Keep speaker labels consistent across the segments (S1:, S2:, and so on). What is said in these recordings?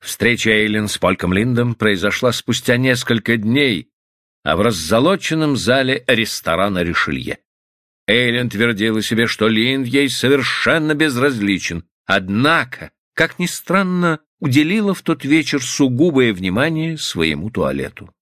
S1: Встреча Эйлин с Польком Линдом произошла спустя несколько дней, а в раззолоченном зале ресторана Ришелье. Эйлин твердила себе, что Линд ей совершенно безразличен, однако, как ни странно, уделила в тот вечер сугубое внимание своему туалету.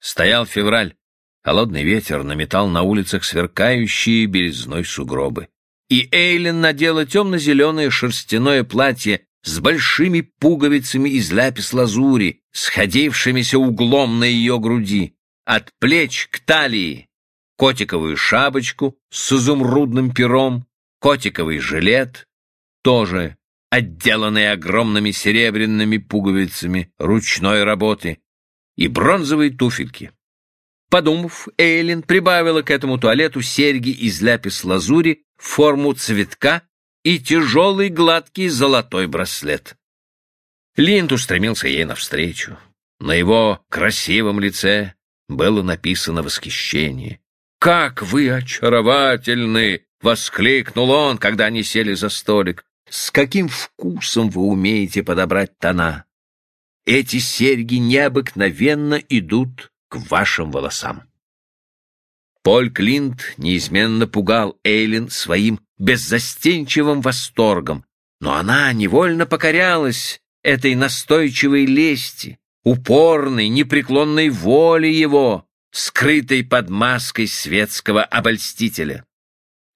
S1: Стоял февраль, холодный ветер наметал на улицах сверкающие белизной сугробы. И Эйлин надела темно-зеленое шерстяное платье с большими пуговицами из ляпис-лазури, сходившимися углом на ее груди, от плеч к талии, котиковую шапочку с изумрудным пером, котиковый жилет, тоже отделанный огромными серебряными пуговицами ручной работы, и бронзовые туфельки. Подумав, Эйлин прибавила к этому туалету серьги из ляпис-лазури в форму цветка и тяжелый гладкий золотой браслет. Линд устремился ей навстречу. На его красивом лице было написано восхищение. «Как вы очаровательны!» — воскликнул он, когда они сели за столик. «С каким вкусом вы умеете подобрать тона! Эти серьги необыкновенно идут к вашим волосам!» Поль Клинт неизменно пугал Эйлин своим беззастенчивым восторгом, но она невольно покорялась этой настойчивой лести, упорной, непреклонной воле его, скрытой под маской светского обольстителя.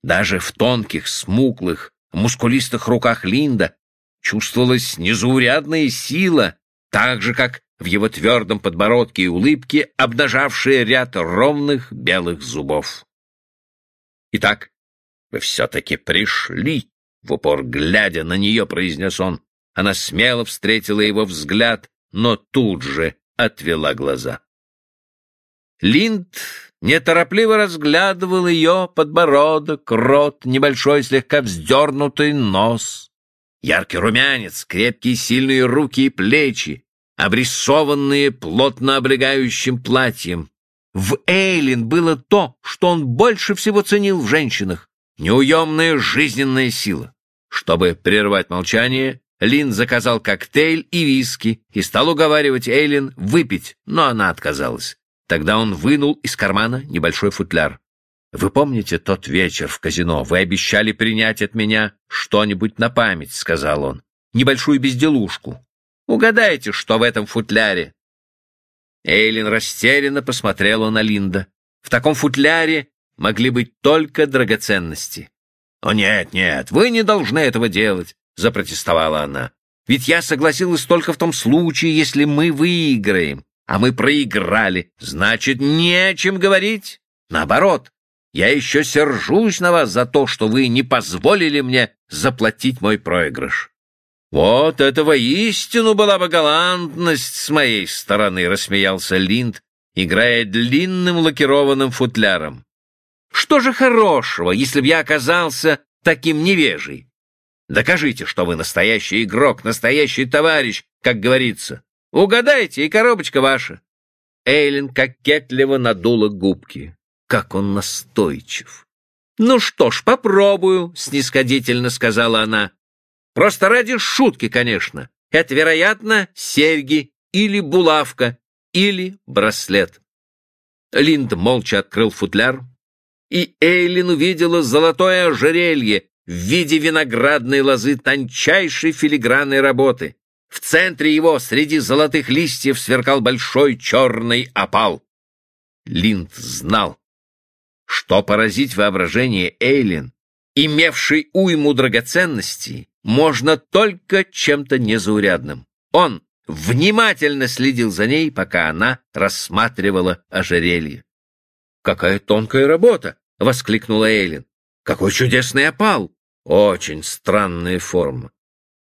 S1: Даже в тонких, смуглых, мускулистых руках Линда чувствовалась незаурядная сила, так же, как в его твердом подбородке и улыбке, обнажавшие ряд ровных белых зубов. «Итак, вы все-таки пришли!» — в упор глядя на нее, произнес он. Она смело встретила его взгляд, но тут же отвела глаза. Линд неторопливо разглядывал ее подбородок, рот, небольшой слегка вздернутый нос. Яркий румянец, крепкие сильные руки и плечи, обрисованные плотно облегающим платьем. В Эйлин было то, что он больше всего ценил в женщинах — неуемная жизненная сила. Чтобы прервать молчание, Лин заказал коктейль и виски и стал уговаривать Эйлин выпить, но она отказалась. Тогда он вынул из кармана небольшой футляр. «Вы помните тот вечер в казино? Вы обещали принять от меня что-нибудь на память», — сказал он. «Небольшую безделушку. Угадайте, что в этом футляре?» Эйлин растерянно посмотрела на Линда. В таком футляре могли быть только драгоценности. «О, нет, нет, вы не должны этого делать», — запротестовала она. «Ведь я согласилась только в том случае, если мы выиграем, а мы проиграли. Значит, не о чем говорить. Наоборот, я еще сержусь на вас за то, что вы не позволили мне заплатить мой проигрыш». «Вот это воистину была бы галантность с моей стороны», — рассмеялся Линд, играя длинным лакированным футляром. «Что же хорошего, если б я оказался таким невежей? Докажите, что вы настоящий игрок, настоящий товарищ, как говорится. Угадайте, и коробочка ваша». Эйлин кокетливо надула губки. Как он настойчив. «Ну что ж, попробую», — снисходительно сказала она. Просто ради шутки, конечно. Это, вероятно, серьги или булавка, или браслет. Линд молча открыл футляр, и Эйлин увидела золотое ожерелье в виде виноградной лозы тончайшей филигранной работы. В центре его среди золотых листьев сверкал большой черный опал. Линд знал, что поразить воображение Эйлин, имевшей уйму драгоценностей, можно только чем-то незаурядным. Он внимательно следил за ней, пока она рассматривала ожерелье. «Какая тонкая работа!» — воскликнула Эйлин. «Какой чудесный опал! Очень странная форма!»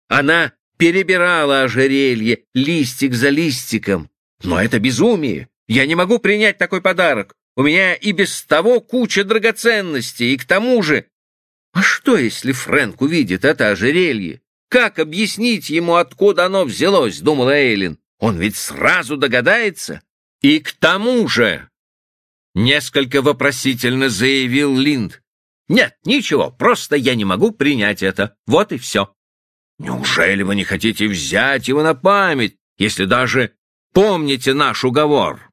S1: Она перебирала ожерелье листик за листиком. «Но это безумие! Я не могу принять такой подарок! У меня и без того куча драгоценностей, и к тому же а что, если Фрэнк увидит это ожерелье? Как объяснить ему, откуда оно взялось, думала Эйлин. Он ведь сразу догадается. И к тому же, несколько вопросительно заявил Линд. Нет, ничего, просто я не могу принять это. Вот и все. Неужели вы не хотите взять его на память? если даже помните наш уговор?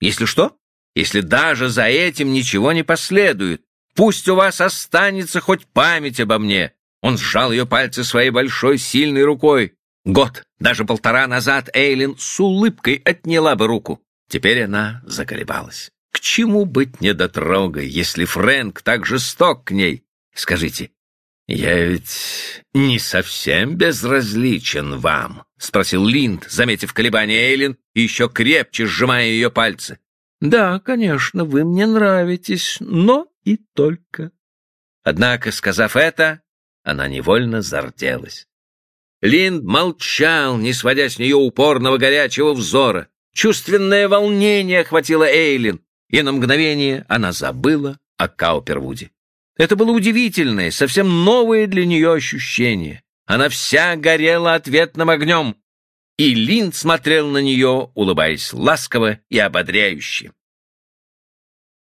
S1: Если что? Если даже за этим ничего не последует, пусть у вас останется хоть память обо мне. Он сжал ее пальцы своей большой сильной рукой. Год, даже полтора назад Эйлин с улыбкой отняла бы руку. Теперь она заколебалась. К чему быть недотрогой, если Фрэнк так жесток к ней? Скажите, я ведь не совсем безразличен вам, спросил Линд, заметив колебания Эйлин и еще крепче сжимая ее пальцы. Да, конечно, вы мне нравитесь, но и только. Однако, сказав это, она невольно зарделась. Линд молчал, не сводя с нее упорного горячего взора. Чувственное волнение охватило Эйлин, и на мгновение она забыла о Каупервуде. Это было удивительное, совсем новое для нее ощущение. Она вся горела ответным огнем, и Линд смотрел на нее, улыбаясь ласково и ободряюще.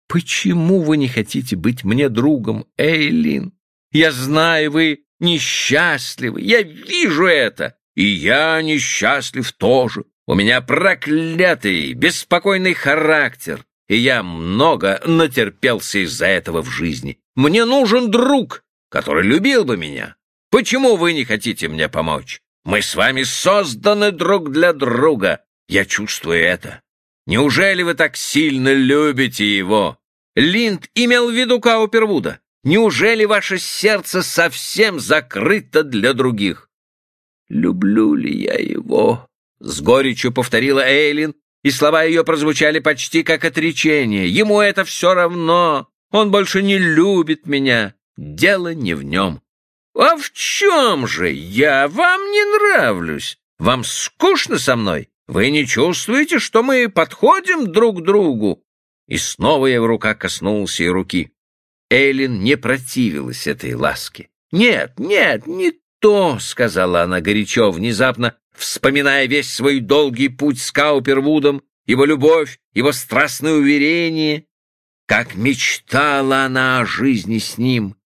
S1: «Почему вы не хотите быть мне другом, Эйлин? Я знаю, вы несчастливы, я вижу это, и я несчастлив тоже. У меня проклятый, беспокойный характер, и я много натерпелся из-за этого в жизни. Мне нужен друг, который любил бы меня. Почему вы не хотите мне помочь? Мы с вами созданы друг для друга. Я чувствую это. Неужели вы так сильно любите его? Линд имел в виду Каупервуда. Неужели ваше сердце совсем закрыто для других? Люблю ли я его? С горечью повторила Эйлин, и слова ее прозвучали почти как отречение. Ему это все равно. Он больше не любит меня. Дело не в нем. А в чем же я вам не нравлюсь? Вам скучно со мной? Вы не чувствуете, что мы подходим друг к другу? И снова его рука коснулась ее руки. Эйлин не противилась этой ласке. «Нет, нет, не то», — сказала она горячо, внезапно вспоминая весь свой долгий путь с Каупервудом, его любовь, его страстное уверение. Как мечтала она о жизни с ним,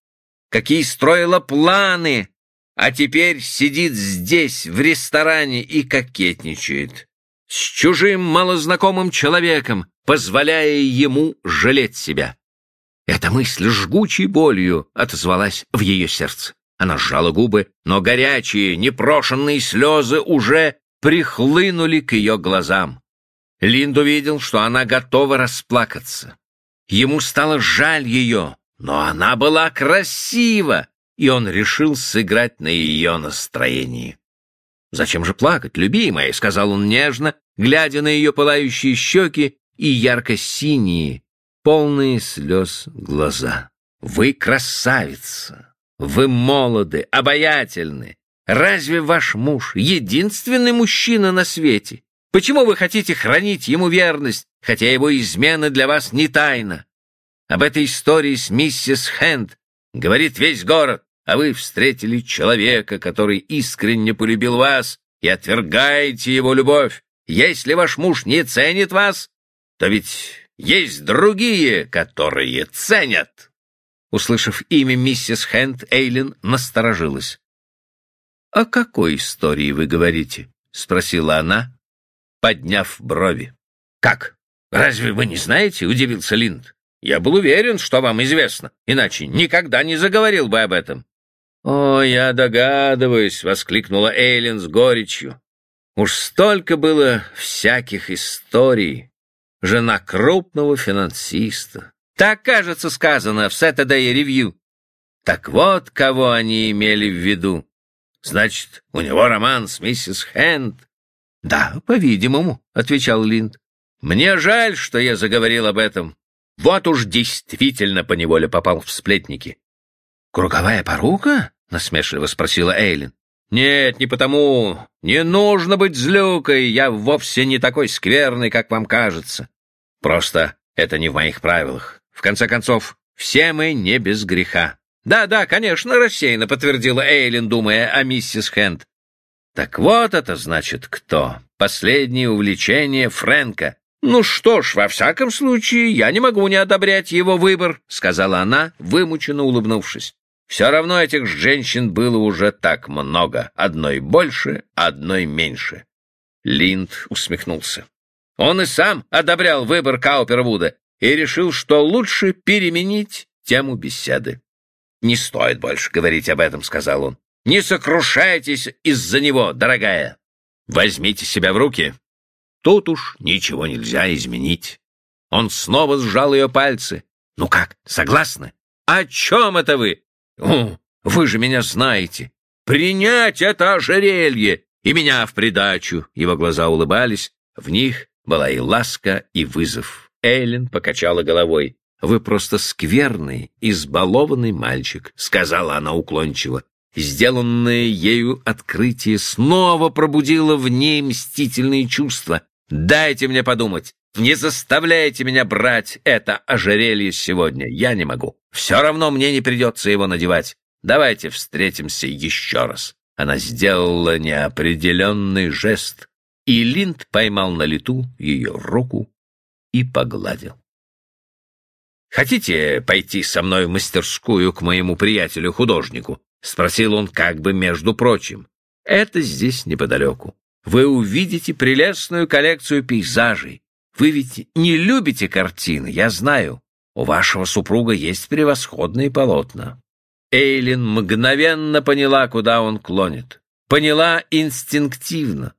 S1: какие строила планы, а теперь сидит здесь, в ресторане, и кокетничает с чужим малознакомым человеком, позволяя ему жалеть себя. Эта мысль жгучей болью отозвалась в ее сердце. Она сжала губы, но горячие, непрошенные слезы уже прихлынули к ее глазам. Линд увидел, что она готова расплакаться. Ему стало жаль ее, но она была красива, и он решил сыграть на ее настроении. «Зачем же плакать, любимая?» — сказал он нежно, глядя на ее пылающие щеки и ярко-синие, полные слез глаза. «Вы красавица! Вы молоды, обаятельны! Разве ваш муж единственный мужчина на свете? Почему вы хотите хранить ему верность, хотя его измена для вас не тайна? Об этой истории с миссис Хэнд говорит весь город, а вы встретили человека, который искренне полюбил вас и отвергаете его любовь. Если ваш муж не ценит вас, то ведь есть другие, которые ценят. Услышав имя миссис Хэнд, Эйлин насторожилась. «О какой истории вы говорите?» — спросила она, подняв брови. «Как? Разве вы не знаете?» — удивился Линд. Я был уверен, что вам известно, иначе никогда не заговорил бы об этом. «О, я догадываюсь!» — воскликнула Эйлин с горечью. «Уж столько было всяких историй. Жена крупного финансиста. Так, кажется, сказано в Saturday Review. Так вот, кого они имели в виду. Значит, у него роман с миссис Хэнд?» «Да, по-видимому», — отвечал Линд. «Мне жаль, что я заговорил об этом. Вот уж действительно поневоле попал в сплетники. «Круговая порука?» — насмешливо спросила Эйлин. «Нет, не потому. Не нужно быть злюкой. Я вовсе не такой скверный, как вам кажется. Просто это не в моих правилах. В конце концов, все мы не без греха». «Да-да, конечно, рассеянно», — подтвердила Эйлин, думая о миссис Хэнд. «Так вот это значит кто. Последнее увлечение Фрэнка. «Ну что ж, во всяком случае, я не могу не одобрять его выбор», — сказала она, вымученно улыбнувшись. «Все равно этих женщин было уже так много, одной больше, одной меньше». Линд усмехнулся. Он и сам одобрял выбор Каупервуда и решил, что лучше переменить тему беседы. «Не стоит больше говорить об этом», — сказал он. «Не сокрушайтесь из-за него, дорогая. Возьмите себя в руки. Тут уж ничего нельзя изменить». Он снова сжал ее пальцы. «Ну как, согласны? О чем это вы? О, вы же меня знаете. Принять это ожерелье и меня в придачу». Его глаза улыбались, в них была и ласка, и вызов. Эйлин покачала головой. «Вы просто скверный, избалованный мальчик», — сказала она уклончиво. Сделанное ею открытие снова пробудило в ней мстительные чувства. «Дайте мне подумать. Не заставляйте меня брать это ожерелье сегодня. Я не могу. Все равно мне не придется его надевать. Давайте встретимся еще раз». Она сделала неопределенный жест, и Линд поймал на лету ее руку и погладил. «Хотите пойти со мной в мастерскую к моему приятелю-художнику?» — спросил он как бы между прочим. «Это здесь неподалеку. Вы увидите прелестную коллекцию пейзажей. Вы ведь не любите картины, я знаю. У вашего супруга есть превосходные полотна». Эйлин мгновенно поняла, куда он клонит. Поняла инстинктивно.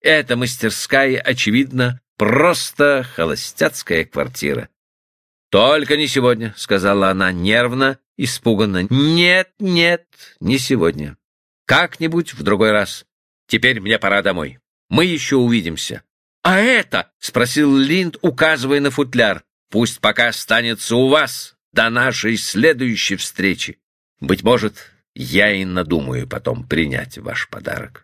S1: Эта мастерская, очевидно, просто холостяцкая квартира. «Только не сегодня», — сказала она нервно, испуганно. «Нет, нет, не сегодня. Как-нибудь в другой раз. Теперь мне пора домой. Мы еще увидимся». «А это?» — спросил Линд, указывая на футляр. «Пусть пока останется у вас до нашей следующей встречи. Быть может, я и надумаю потом принять ваш подарок».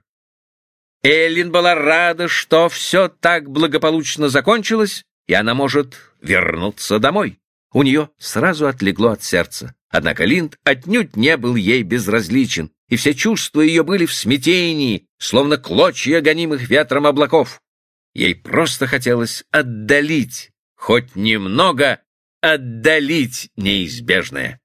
S1: Эллин была рада, что все так благополучно закончилось, и она может вернуться домой. У нее сразу отлегло от сердца. Однако Линд отнюдь не был ей безразличен, и все чувства ее были в смятении, словно клочья гонимых ветром облаков. Ей просто хотелось отдалить, хоть немного отдалить неизбежное.